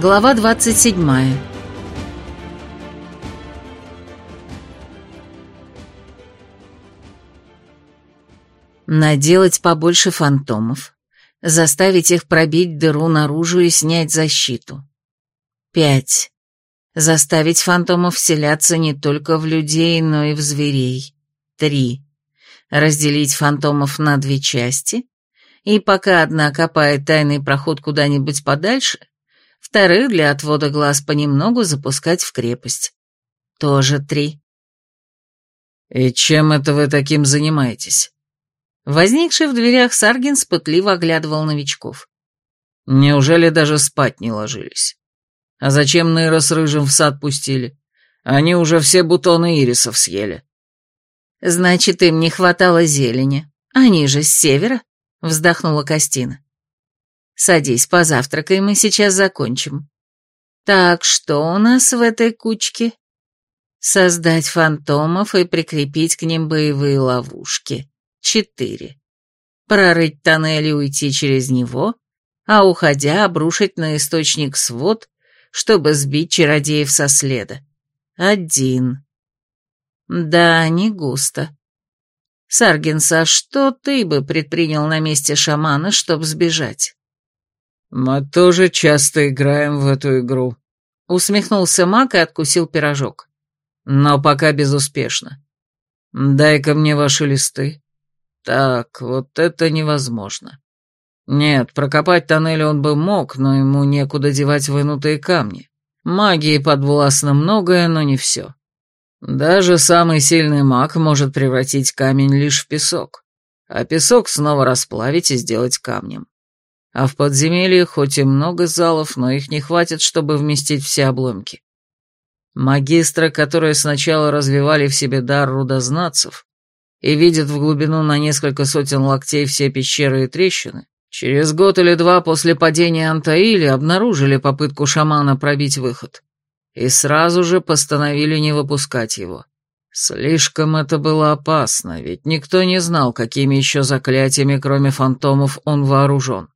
Глава 27 Наделать побольше фантомов, заставить их пробить дыру наружу и снять защиту. 5. Заставить фантомов вселяться не только в людей, но и в зверей. 3. Разделить фантомов на две части, и пока одна копает тайный проход куда-нибудь подальше, вторых для отвода глаз понемногу запускать в крепость. Тоже три. «И чем это вы таким занимаетесь?» Возникший в дверях Саргин пытливо оглядывал новичков. «Неужели даже спать не ложились? А зачем Нейра с Рыжим в сад пустили? Они уже все бутоны ирисов съели». «Значит, им не хватало зелени. Они же с севера?» — вздохнула Костина. Садись, позавтракай, мы сейчас закончим. Так, что у нас в этой кучке? Создать фантомов и прикрепить к ним боевые ловушки. Четыре. Прорыть тоннель и уйти через него, а уходя обрушить на источник свод, чтобы сбить чародеев со следа. Один. Да, не густо. Саргинс, а что ты бы предпринял на месте шамана, чтобы сбежать? «Мы тоже часто играем в эту игру», — усмехнулся Мак и откусил пирожок. «Но пока безуспешно. Дай-ка мне ваши листы. Так, вот это невозможно. Нет, прокопать тоннель он бы мог, но ему некуда девать вынутые камни. Магии подвластно многое, но не все. Даже самый сильный маг может превратить камень лишь в песок, а песок снова расплавить и сделать камнем. А в подземелье хоть и много залов, но их не хватит, чтобы вместить все обломки. Магистры, которые сначала развивали в себе дар рудознатцев и видят в глубину на несколько сотен локтей все пещеры и трещины, через год или два после падения Антаили обнаружили попытку шамана пробить выход и сразу же постановили не выпускать его. Слишком это было опасно, ведь никто не знал, какими еще заклятиями, кроме фантомов, он вооружен.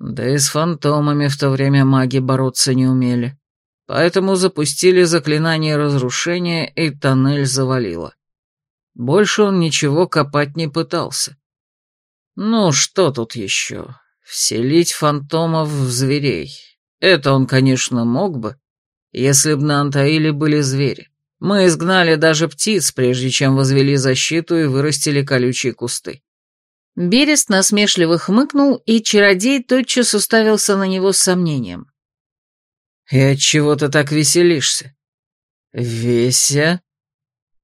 Да и с фантомами в то время маги бороться не умели. Поэтому запустили заклинание разрушения, и тоннель завалило. Больше он ничего копать не пытался. Ну, что тут еще? Вселить фантомов в зверей. Это он, конечно, мог бы, если б на Антаиле были звери. Мы изгнали даже птиц, прежде чем возвели защиту и вырастили колючие кусты. Берест насмешливо хмыкнул, и чародей тотчас уставился на него с сомнением. «И отчего ты так веселишься?» «Веся?»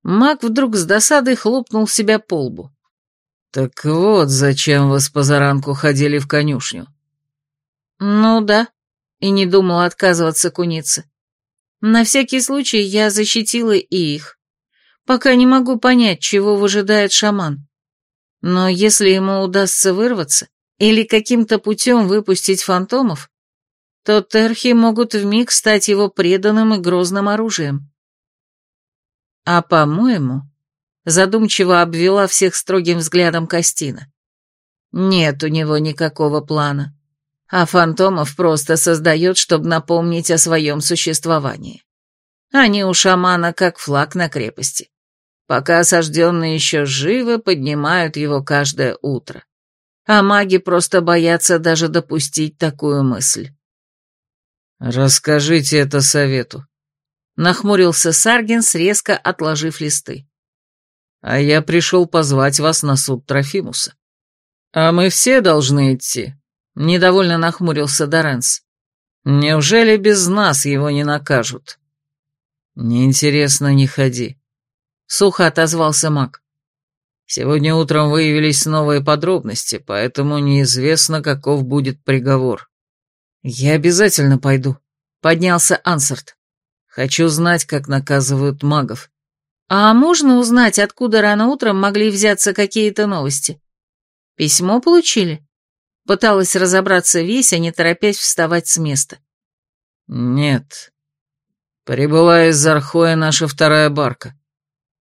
Маг вдруг с досадой хлопнул себя по лбу. «Так вот, зачем вы с позаранку ходили в конюшню?» «Ну да», и не думала отказываться кунице. На всякий случай я защитила и их. Пока не могу понять, чего выжидает шаман. Но если ему удастся вырваться или каким-то путем выпустить фантомов, то терхи могут вмиг стать его преданным и грозным оружием. А по-моему, задумчиво обвела всех строгим взглядом Костина. Нет у него никакого плана, а фантомов просто создает, чтобы напомнить о своем существовании. Они у шамана как флаг на крепости. Пока осажденные еще живы, поднимают его каждое утро. А маги просто боятся даже допустить такую мысль. «Расскажите это совету», — нахмурился Саргинс, резко отложив листы. «А я пришел позвать вас на суд Трофимуса». «А мы все должны идти», — недовольно нахмурился Доренс. «Неужели без нас его не накажут?» «Неинтересно, не ходи», — сухо отозвался маг. «Сегодня утром выявились новые подробности, поэтому неизвестно, каков будет приговор». «Я обязательно пойду», — поднялся Ансарт. «Хочу знать, как наказывают магов». «А можно узнать, откуда рано утром могли взяться какие-то новости? Письмо получили?» Пыталась разобраться Веся, не торопясь вставать с места. «Нет. Прибыла из Зархоя наша вторая барка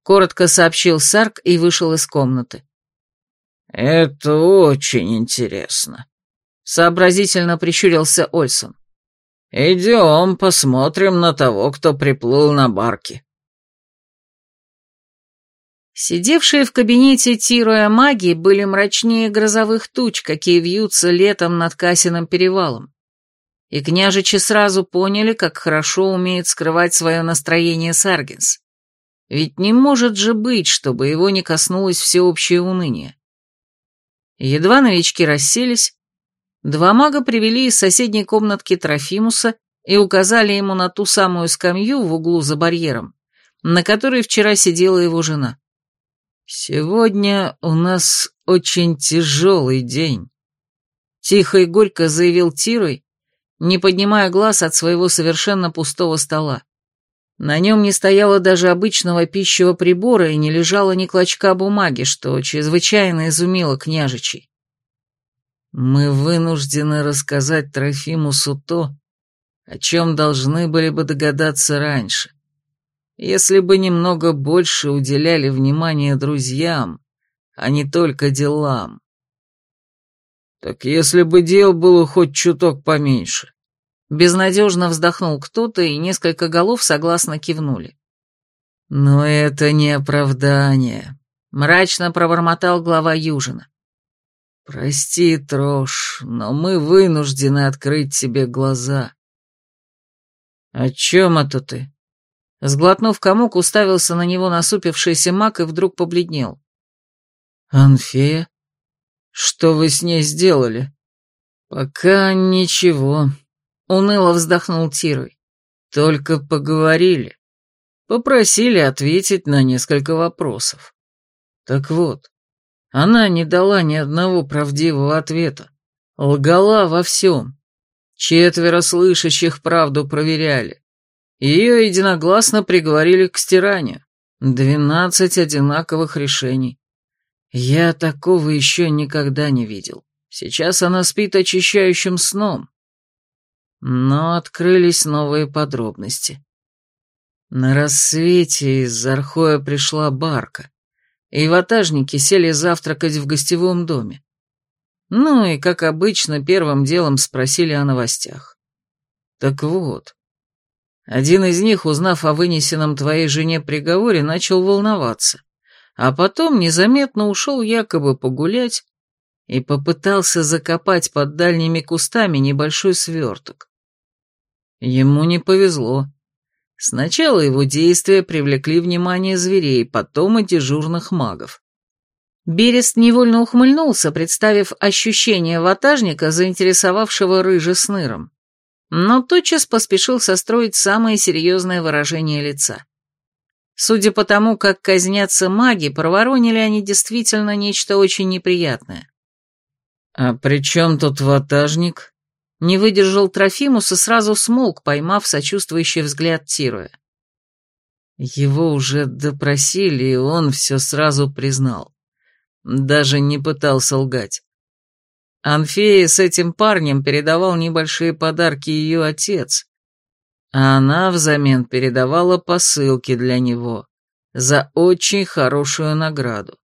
коротко сообщил Сарк и вышел из комнаты. «Это очень интересно», — сообразительно прищурился Ольсон. Идем, посмотрим на того, кто приплыл на барке. Сидевшие в кабинете Тироя маги были мрачнее грозовых туч, какие вьются летом над Касиным перевалом. И княжичи сразу поняли, как хорошо умеет скрывать свое настроение Саргинс. Ведь не может же быть, чтобы его не коснулось всеобщее уныние. Едва новички расселись, два мага привели из соседней комнатки Трофимуса и указали ему на ту самую скамью в углу за барьером, на которой вчера сидела его жена. «Сегодня у нас очень тяжелый день», — тихо и горько заявил Тирой, не поднимая глаз от своего совершенно пустого стола. На нем не стояло даже обычного пищевого прибора и не лежало ни клочка бумаги, что чрезвычайно изумило княжичей. «Мы вынуждены рассказать Трофимусу то, о чем должны были бы догадаться раньше если бы немного больше уделяли внимания друзьям, а не только делам. Так если бы дел было хоть чуток поменьше. Безнадежно вздохнул кто-то, и несколько голов согласно кивнули. Но это не оправдание, мрачно пробормотал глава Южина. Прости, Трош, но мы вынуждены открыть тебе глаза. О чем это ты? Сглотнув комок, уставился на него насупившийся маг и вдруг побледнел. «Анфея? Что вы с ней сделали?» «Пока ничего», — уныло вздохнул Тирой. «Только поговорили. Попросили ответить на несколько вопросов. Так вот, она не дала ни одного правдивого ответа. Лгала во всем. Четверо слышащих правду проверяли. Ее единогласно приговорили к стиранию. Двенадцать одинаковых решений. Я такого еще никогда не видел. Сейчас она спит очищающим сном. Но открылись новые подробности. На рассвете из Архоя пришла барка, и ватажники сели завтракать в гостевом доме. Ну и, как обычно, первым делом спросили о новостях. Так вот, один из них, узнав о вынесенном твоей жене приговоре, начал волноваться, а потом незаметно ушел якобы погулять и попытался закопать под дальними кустами небольшой сверток. Ему не повезло. Сначала его действия привлекли внимание зверей, потом и дежурных магов. Берест невольно ухмыльнулся, представив ощущение ватажника, заинтересовавшего рыжий с ныром но тотчас поспешил состроить самое серьезное выражение лица. Судя по тому, как казнятся маги, проворонили они действительно нечто очень неприятное. «А при чем тут ватажник?» Не выдержал Трофимус и сразу смолк, поймав сочувствующий взгляд Тируя. Его уже допросили, и он все сразу признал. Даже не пытался лгать. Анфея с этим парнем передавал небольшие подарки ее отец, а она взамен передавала посылки для него за очень хорошую награду.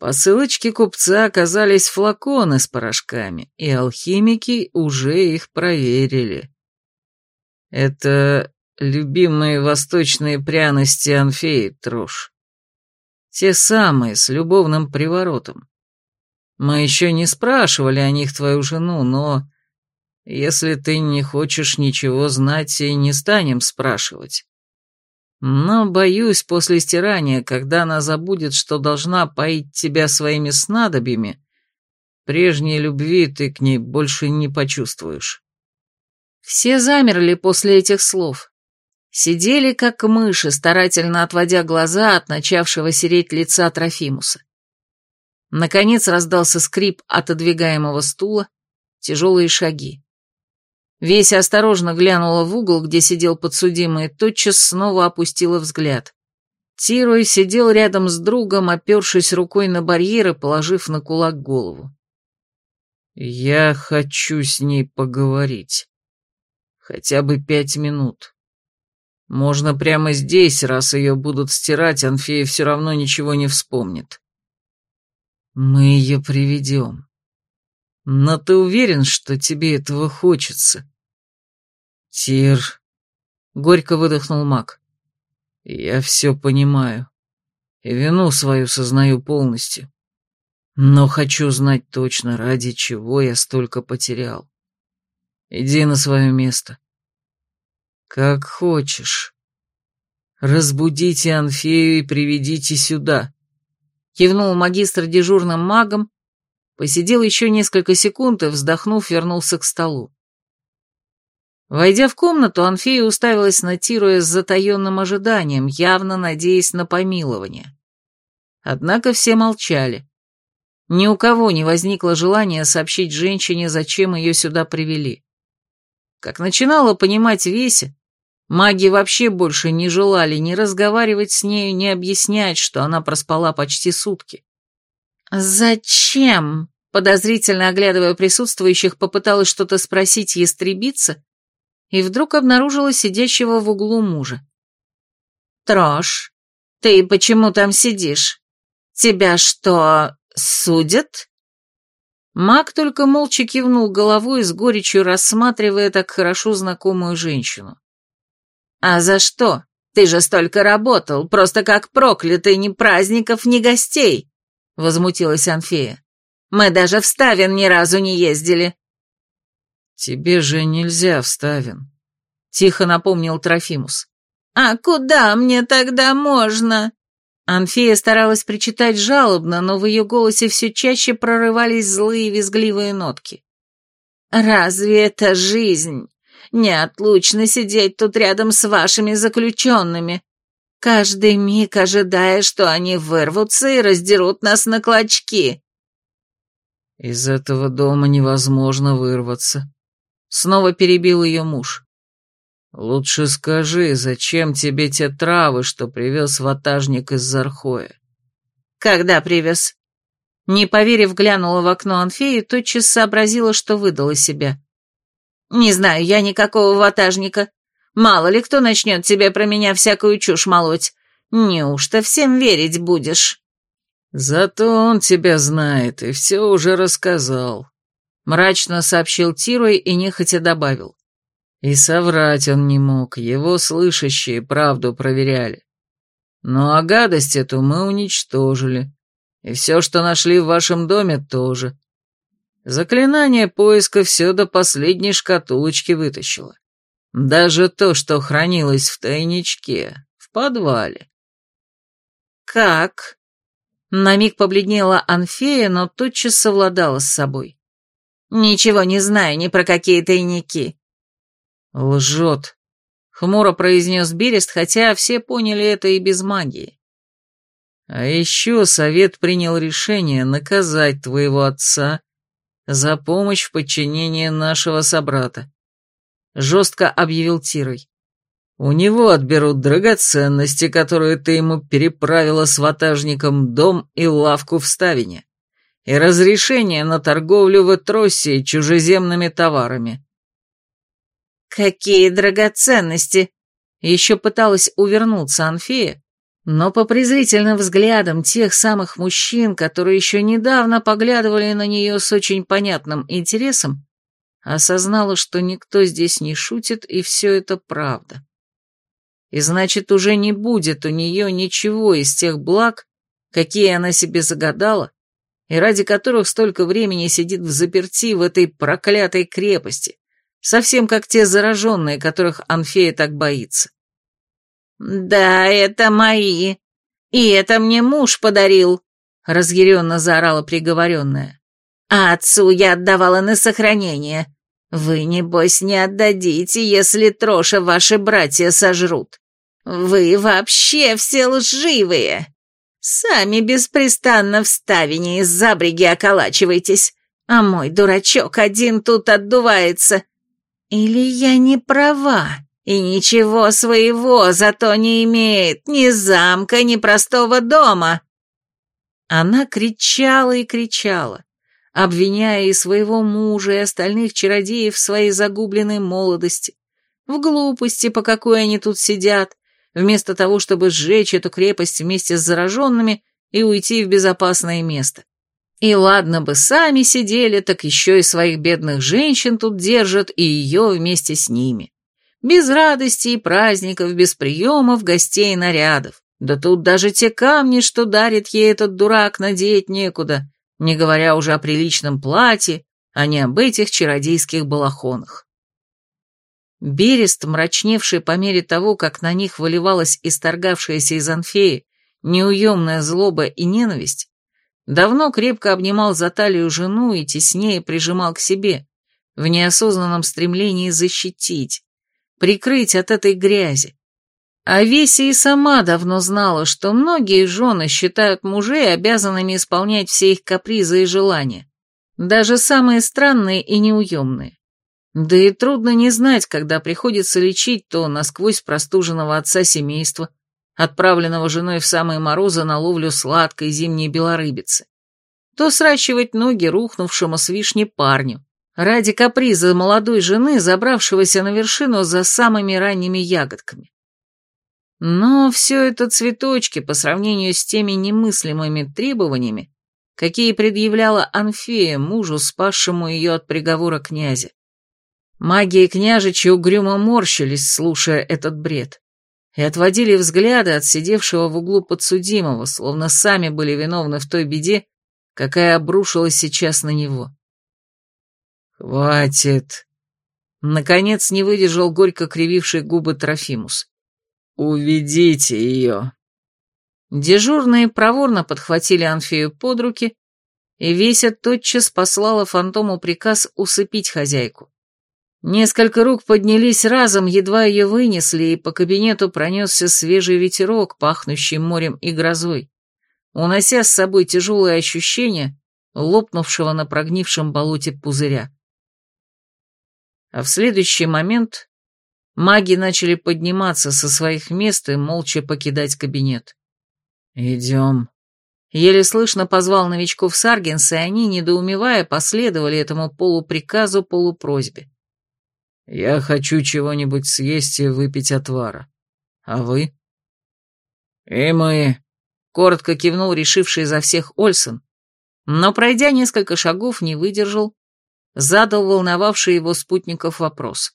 Посылочке купца оказались флаконы с порошками, и алхимики уже их проверили. Это любимые восточные пряности Анфеи, Трош. Те самые, с любовным приворотом. Мы еще не спрашивали о них твою жену, но... Если ты не хочешь ничего знать, и не станем спрашивать. Но, боюсь, после стирания, когда она забудет, что должна поить тебя своими снадобьями, прежней любви ты к ней больше не почувствуешь. Все замерли после этих слов. Сидели, как мыши, старательно отводя глаза от начавшего сереть лица Трофимуса. Наконец раздался скрип отодвигаемого стула, тяжелые шаги. Веся осторожно глянула в угол, где сидел подсудимый, и тотчас снова опустила взгляд. Тирой сидел рядом с другом, опершись рукой на барьер и положив на кулак голову. «Я хочу с ней поговорить. Хотя бы пять минут. Можно прямо здесь, раз ее будут стирать, Анфея все равно ничего не вспомнит. Мы ее приведем. Но ты уверен, что тебе этого хочется? Тир, горько выдохнул маг. Я все понимаю. И вину свою сознаю полностью. Но хочу знать точно, ради чего я столько потерял. Иди на свое место. Как хочешь. Разбудите Анфею и приведите сюда. Кивнул магистр дежурным магом, посидел еще несколько секунд и, вздохнув, вернулся к столу. Войдя в комнату, Анфея уставилась на Тируя с затаенным ожиданием, явно надеясь на помилование. Однако все молчали. Ни у кого не возникло желания сообщить женщине, зачем ее сюда привели. Как начинала понимать Веся, маги вообще больше не желали ни разговаривать с нею, ни объяснять, что она проспала почти сутки. «Зачем?» Подозрительно оглядывая присутствующих, попыталась что-то спросить ястребица, и вдруг обнаружила сидящего в углу мужа. «Трош, ты почему там сидишь? Тебя что, судят?» Маг только молча кивнул головой с горечью, рассматривая так хорошо знакомую женщину. «А за что? Ты же столько работал, просто как проклятый, ни праздников, ни гостей!» — возмутилась Анфея. «Мы даже в Ставин ни разу не ездили». «Тебе же нельзя в Ставин», — тихо напомнил Трофимус. «А куда мне тогда можно?» Анфея старалась причитать жалобно, но в ее голосе все чаще прорывались злые визгливые нотки. «Разве это жизнь? Неотлучно сидеть тут рядом с вашими заключенными, каждый миг ожидая, что они вырвутся и раздерут нас на клочки». «Из этого дома невозможно вырваться», — снова перебил ее муж. «Лучше скажи, зачем тебе те травы, что привез ватажник из Зархоя?» «Когда привез?» Не поверив, глянула в окно Анфеи и тотчас сообразила, что выдала себя. «Не знаю я никакого ватажника. Мало ли кто начнет тебе про меня всякую чушь молоть. Неужто всем верить будешь?» «Зато он тебя знает и все уже рассказал», — мрачно сообщил Тирой и нехотя добавил. И соврать он не мог, его слышащие правду проверяли. Ну а гадость эту мы уничтожили. И все, что нашли в вашем доме, тоже. Заклинание поиска все до последней шкатулочки вытащило. Даже то, что хранилось в тайничке, в подвале. «Как?» На миг побледнела Анфея, но тотчас совладала с собой. «Ничего не знаю ни про какие тайники. «Лжет», — хмуро произнес Берест, хотя все поняли это и без магии. «А еще совет принял решение наказать твоего отца за помощь в подчинении нашего собрата», — жестко объявил Тирой. «У него отберут драгоценности, которые ты ему переправила с ватажником дом и лавку в Ставине, и разрешение на торговлю в Этроссе чужеземными товарами». «Какие драгоценности!» Еще пыталась увернуться Анфея, но по презрительным взглядам тех самых мужчин, которые еще недавно поглядывали на нее с очень понятным интересом, осознала, что никто здесь не шутит, и все это правда. И значит, уже не будет у нее ничего из тех благ, какие она себе загадала, и ради которых столько времени сидит в заперти в этой проклятой крепости, Совсем как те зараженные, которых Анфея так боится. «Да, это мои. И это мне муж подарил», — разъяренно заорала приговоренная. «А отцу я отдавала на сохранение. Вы, небось, не отдадите, если Троша ваши братья сожрут. Вы вообще все лживые. Сами беспрестанно в ставине из забриги околачиваетесь, а мой дурачок один тут отдувается, или я не права, и ничего своего зато не имеет, ни замка, ни простого дома?» Она кричала и кричала, обвиняя и своего мужа, и остальных чародеев в своей загубленной молодости, в глупости, по какой они тут сидят, вместо того, чтобы сжечь эту крепость вместе с зараженными и уйти в безопасное место. И ладно бы сами сидели, так еще и своих бедных женщин тут держат, и ее вместе с ними. Без радости и праздников, без приемов, гостей и нарядов. Да тут даже те камни, что дарит ей этот дурак, надеть некуда, не говоря уже о приличном платье, а не об этих чародейских балахонах. Берест, мрачневший по мере того, как на них выливалась исторгавшаяся из Анфеи неуемная злоба и ненависть, давно крепко обнимал за талию жену и теснее прижимал к себе, в неосознанном стремлении защитить, прикрыть от этой грязи. А Веся и сама давно знала, что многие жены считают мужей обязанными исполнять все их капризы и желания, даже самые странные и неуемные. Да и трудно не знать, когда приходится лечить то насквозь простуженного отца семейства, отправленного женой в самые морозы на ловлю сладкой зимней белорыбицы, то сращивать ноги рухнувшему с вишни парню, ради каприза молодой жены, забравшегося на вершину за самыми ранними ягодками. Но все это цветочки по сравнению с теми немыслимыми требованиями, какие предъявляла Анфея мужу, спасшему ее от приговора князя. Маги и княжичи угрюмо морщились, слушая этот бред, и отводили взгляды от сидевшего в углу подсудимого, словно сами были виновны в той беде, какая обрушилась сейчас на него. «Хватит!» Наконец не выдержал горько крививший губы Трофимус. «Уведите ее!» Дежурные проворно подхватили Анфею под руки, и Веся тотчас послала фантому приказ усыпить хозяйку. Несколько рук поднялись разом, едва ее вынесли, и по кабинету пронесся свежий ветерок, пахнущий морем и грозой, унося с собой тяжелое ощущение лопнувшего на прогнившем болоте пузыря. А в следующий момент маги начали подниматься со своих мест и молча покидать кабинет. «Идем». Еле слышно позвал новичков Саргенс, и они, недоумевая, последовали этому полуприказу, полупросьбе. Я хочу чего-нибудь съесть и выпить отвара. А вы? И мы. Коротко кивнул решивший за всех Ольсон, но, пройдя несколько шагов, не выдержал, задал волновавший его спутников вопрос.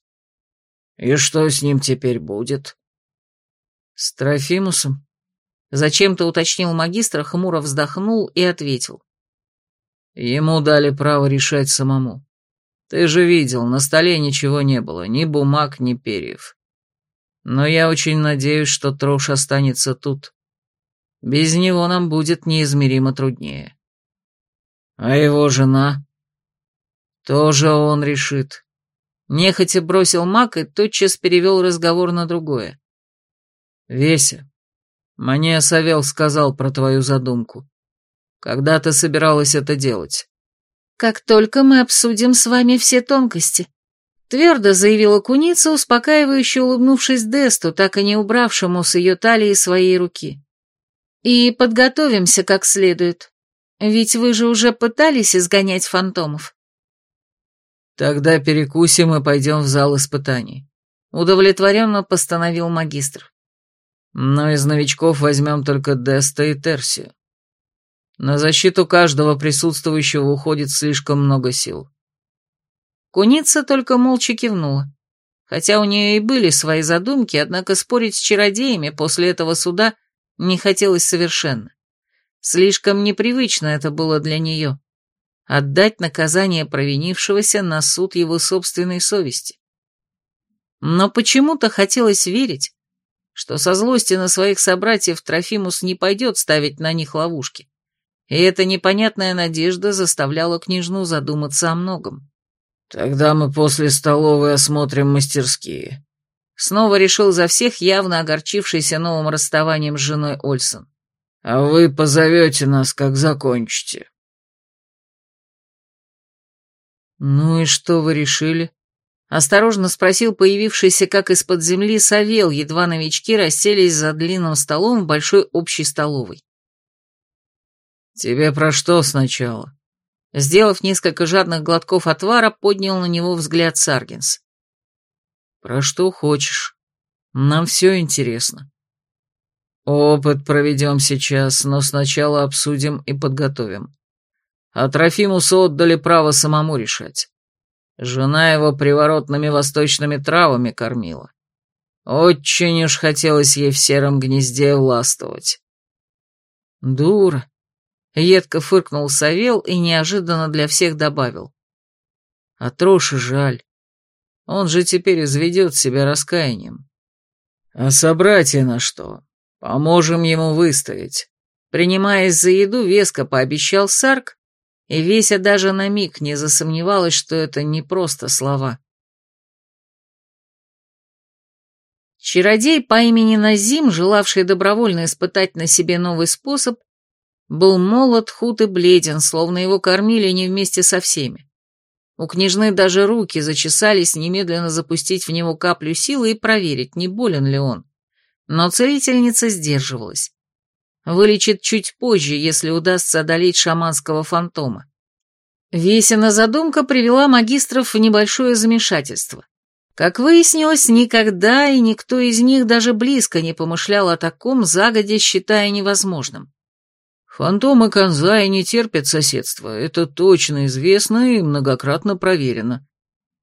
«И что с ним теперь будет?» «С Трофимусом?» Зачем-то уточнил магистр, хмуро вздохнул и ответил. «Ему дали право решать самому. Ты же видел, на столе ничего не было, ни бумаг, ни перьев. Но я очень надеюсь, что Трош останется тут. Без него нам будет неизмеримо труднее. А его жена? Тоже он решит. Нехотя бросил маг и тотчас перевел разговор на другое. Веся, мне Савел сказал про твою задумку. Когда ты собиралась это делать? Как только мы обсудим с вами все тонкости», — твердо заявила куница, успокаивающе улыбнувшись Десту, так и не убравшему с ее талии своей руки. «И подготовимся как следует. Ведь вы же уже пытались изгонять фантомов». «Тогда перекусим и пойдем в зал испытаний», — удовлетворенно постановил магистр. «Но из новичков возьмем только Деста и Терсию. На защиту каждого присутствующего уходит слишком много сил. Куница только молча кивнула. Хотя у нее и были свои задумки, однако спорить с чародеями после этого суда не хотелось совершенно. Слишком непривычно это было для нее. Отдать наказание провинившегося на суд его собственной совести. Но почему-то хотелось верить, что со злости на своих собратьев Трофимус не пойдет ставить на них ловушки и эта непонятная надежда заставляла княжну задуматься о многом. «Тогда мы после столовой осмотрим мастерские». Снова решил за всех явно огорчившийся новым расставанием с женой Ольсон. «А вы позовете нас, как закончите». «Ну и что вы решили?» Осторожно спросил появившийся как из-под земли Савел, едва новички расселись за длинным столом в большой общей столовой. «Тебе про что сначала?» Сделав несколько жадных глотков отвара, поднял на него взгляд Саргинс. «Про что хочешь. Нам все интересно. Опыт проведем сейчас, но сначала обсудим и подготовим. А Трофимусу отдали право самому решать. Жена его приворотными восточными травами кормила. Очень уж хотелось ей в сером гнезде властвовать. Дура. Едко фыркнул Савел и неожиданно для всех добавил. А Троши жаль. Он же теперь изведет себя раскаянием. А собратья на что? Поможем ему выстоять. Принимаясь за еду, веско пообещал Сарк, и Веся даже на миг не засомневалась, что это не просто слова. Чародей по имени Назим, желавший добровольно испытать на себе новый способ, был молод, худ и бледен, словно его кормили не вместе со всеми. У княжны даже руки зачесались немедленно запустить в него каплю силы и проверить, не болен ли он. Но целительница сдерживалась. Вылечит чуть позже, если удастся одолеть шаманского фантома. Весена задумка привела магистров в небольшое замешательство. Как выяснилось, никогда и никто из них даже близко не помышлял о таком, загодя считая невозможным. Фантомы Канзая не терпят соседства, это точно известно и многократно проверено.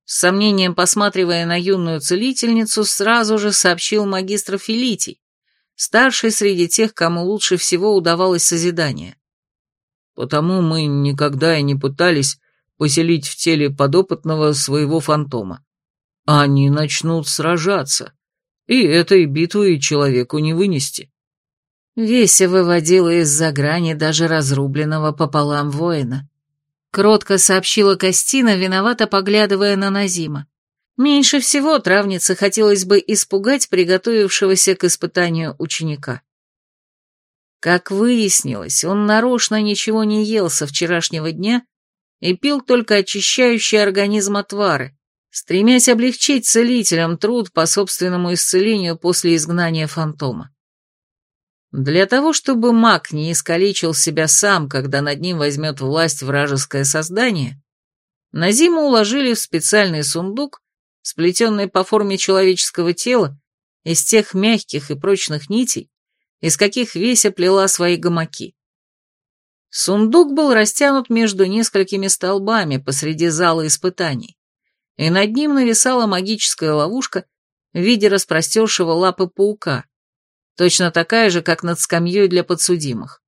С сомнением посматривая на юную целительницу, сразу же сообщил магистр Филитий, старший среди тех, кому лучше всего удавалось созидание. Потому мы никогда и не пытались поселить в теле подопытного своего фантома. Они начнут сражаться, и этой битвы человеку не вынести. Веся выводила из-за грани даже разрубленного пополам воина. Кротко сообщила Костина, виновато поглядывая на Назима. Меньше всего травнице хотелось бы испугать приготовившегося к испытанию ученика. Как выяснилось, он нарочно ничего не ел со вчерашнего дня и пил только очищающие организм отвары, стремясь облегчить целителям труд по собственному исцелению после изгнания фантома. Для того, чтобы маг не искалечил себя сам, когда над ним возьмет власть вражеское создание, Назиму уложили в специальный сундук, сплетенный по форме человеческого тела, из тех мягких и прочных нитей, из каких Веся плела свои гамаки. Сундук был растянут между несколькими столбами посреди зала испытаний, и над ним нависала магическая ловушка в виде распростершего лапы паука, точно такая же, как над скамьей для подсудимых.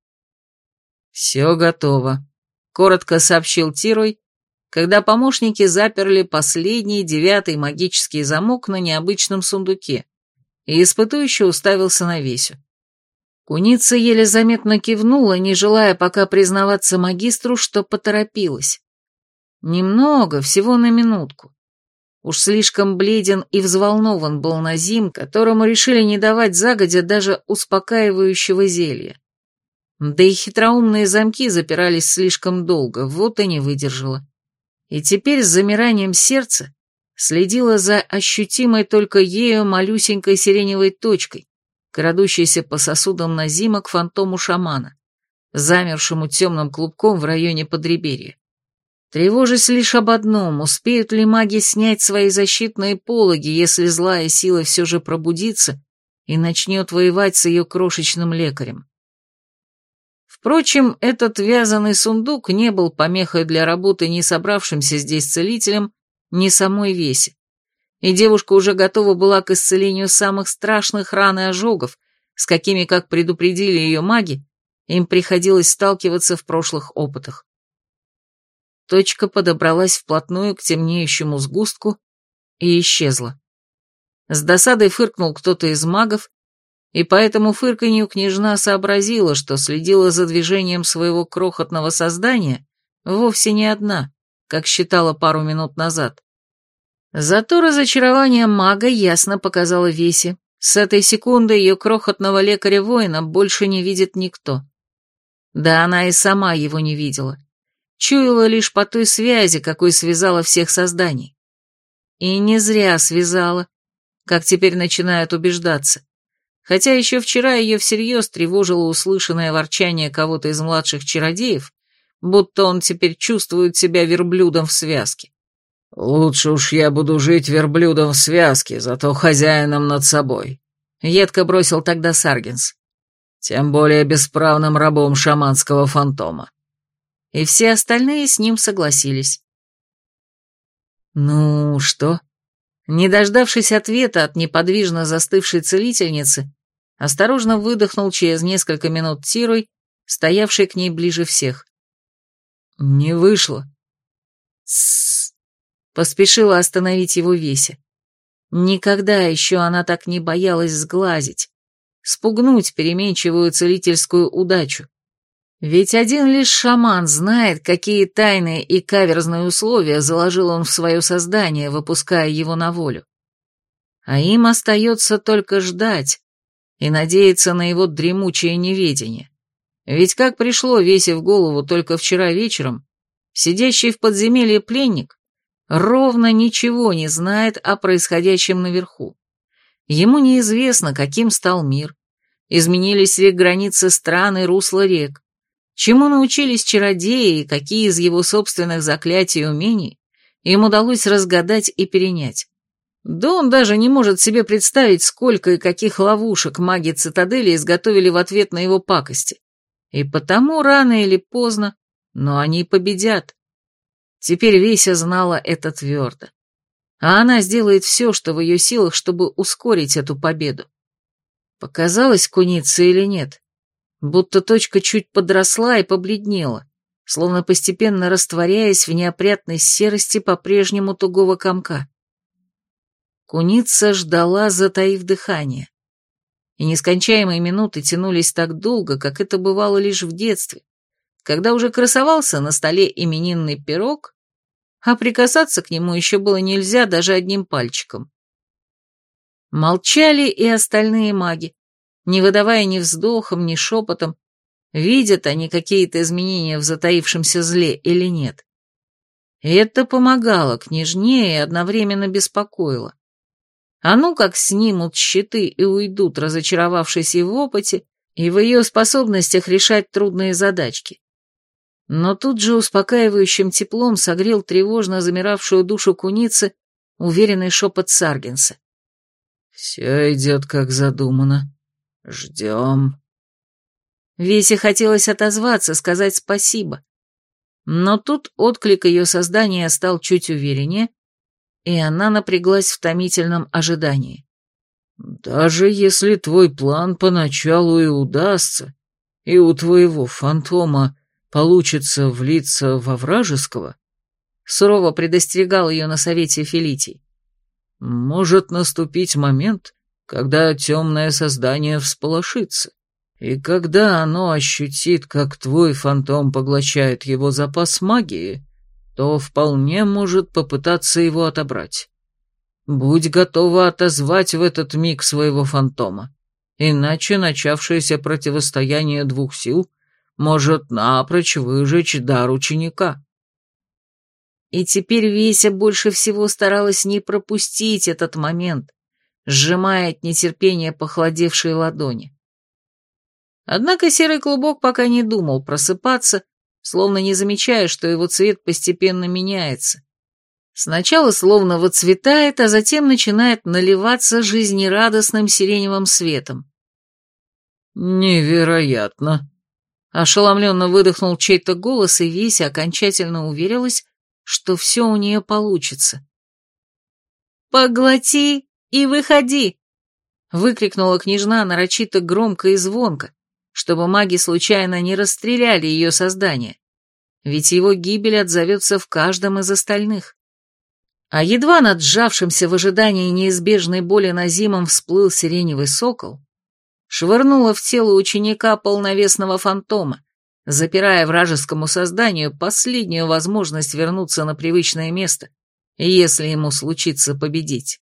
«Все готово», — коротко сообщил Тирой, когда помощники заперли последний, девятый магический замок на необычном сундуке, и испытующий уставился на Весю. Куница еле заметно кивнула, не желая пока признаваться магистру, что поторопилась. Немного, всего на минутку. Уж слишком бледен и взволнован был Назим, которому решили не давать загодя даже успокаивающего зелья. Да и хитроумные замки запирались слишком долго, вот и не выдержала. И теперь с замиранием сердца следила за ощутимой только ею малюсенькой сиреневой точкой, крадущейся по сосудам Назима к фантому шамана, замершему темным клубком в районе подреберья. Тревожась лишь об одном, успеют ли маги снять свои защитные пологи, если злая сила все же пробудится и начнет воевать с ее крошечным лекарем. Впрочем, этот вязаный сундук не был помехой для работы ни собравшимся здесь целителем, ни самой Весе. И девушка уже готова была к исцелению самых страшных ран и ожогов, с какими, как предупредили ее маги, им приходилось сталкиваться в прошлых опытах. Точка подобралась вплотную к темнеющему сгустку и исчезла. С досадой фыркнул кто-то из магов, и по этому фырканью княжна сообразила, что следила за движением своего крохотного создания вовсе не одна, как считала пару минут назад. Зато разочарование мага ясно показало Весе. С этой секунды ее крохотного лекаря-воина больше не видит никто. Да она и сама его не видела чуяла лишь по той связи, какой связала всех созданий. И не зря связала, как теперь начинает убеждаться. Хотя еще вчера ее всерьез тревожило услышанное ворчание кого-то из младших чародеев, будто он теперь чувствует себя верблюдом в связке. «Лучше уж я буду жить верблюдом в связке, зато хозяином над собой», — едко бросил тогда Саргинс. «Тем более бесправным рабом шаманского фантома и все остальные с ним согласились. «Ну что, Не дождавшись ответа от неподвижно застывшей целительницы, осторожно выдохнул через несколько минут Тирой, стоявший к ней ближе всех. «Не вышло». «Тссс», — поспешила остановить его Веся. Никогда еще она так не боялась сглазить, спугнуть переменчивую целительскую удачу. Ведь один лишь шаман знает, какие тайные и каверзные условия заложил он в свое создание, выпуская его на волю. А им остается только ждать и надеяться на его дремучее неведение. Ведь как пришло Весе в голову только вчера вечером, сидящий в подземелье пленник ровно ничего не знает о происходящем наверху. Ему неизвестно, каким стал мир, изменились ли границы стран и русла рек, Чему научились чародеи и какие из его собственных заклятий и умений им удалось разгадать и перенять. Да он даже не может себе представить, сколько и каких ловушек маги цитадели изготовили в ответ на его пакости. И потому рано или поздно, но они победят. Теперь Веся знала это твердо. А она сделает все, что в ее силах, чтобы ускорить эту победу. Показалось кунице или нет? Будто точка чуть подросла и побледнела, словно постепенно растворяясь в неопрятной серости по-прежнему тугого комка. Куница ждала, затаив дыхание. И нескончаемые минуты тянулись так долго, как это бывало лишь в детстве, когда уже красовался на столе именинный пирог, а прикасаться к нему еще было нельзя даже одним пальчиком. Молчали и остальные маги, не выдавая ни вздохом, ни шепотом, видят они какие-то изменения в затаившемся зле или нет. И это помогало княжне и одновременно беспокоило. А ну как снимут щиты и уйдут, разочаровавшись и в опыте, и в ее способностях решать трудные задачки. Но тут же успокаивающим теплом согрел тревожно замиравшую душу куницы уверенный шепот Саргенса. «Все идет как задумано. «Ждем». Весе хотелось отозваться, сказать спасибо. Но тут отклик ее создания стал чуть увереннее, и она напряглась в томительном ожидании. «Даже если твой план поначалу и удастся, и у твоего фантома получится влиться во вражеского», сурово предостерегал ее на совете Филитий, «может наступить момент, когда темное создание всполошится, и когда оно ощутит, как твой фантом поглощает его запас магии, то вполне может попытаться его отобрать. Будь готова отозвать в этот миг своего фантома, иначе начавшееся противостояние двух сил может напрочь выжечь дар ученика. И теперь Веся больше всего старалась не пропустить этот момент, сжимая от нетерпения похолодевшие ладони. Однако серый клубок пока не думал просыпаться, словно не замечая, что его цвет постепенно меняется. Сначала словно выцветает, а затем начинает наливаться жизнерадостным сиреневым светом. «Невероятно!» Ошеломленно выдохнул чей-то голос, и Веся окончательно уверилась, что все у нее получится. «Поглоти и выходи!» Выкрикнула княжна нарочито громко и звонко, чтобы маги случайно не расстреляли ее создание, ведь его гибель отзовется в каждом из остальных. А едва над сжавшимся в ожидании неизбежной боли Назимом всплыл сиреневый сокол, швырнула в тело ученика полновесного фантома, запирая вражескому созданию последнюю возможность вернуться на привычное место, если ему случится победить.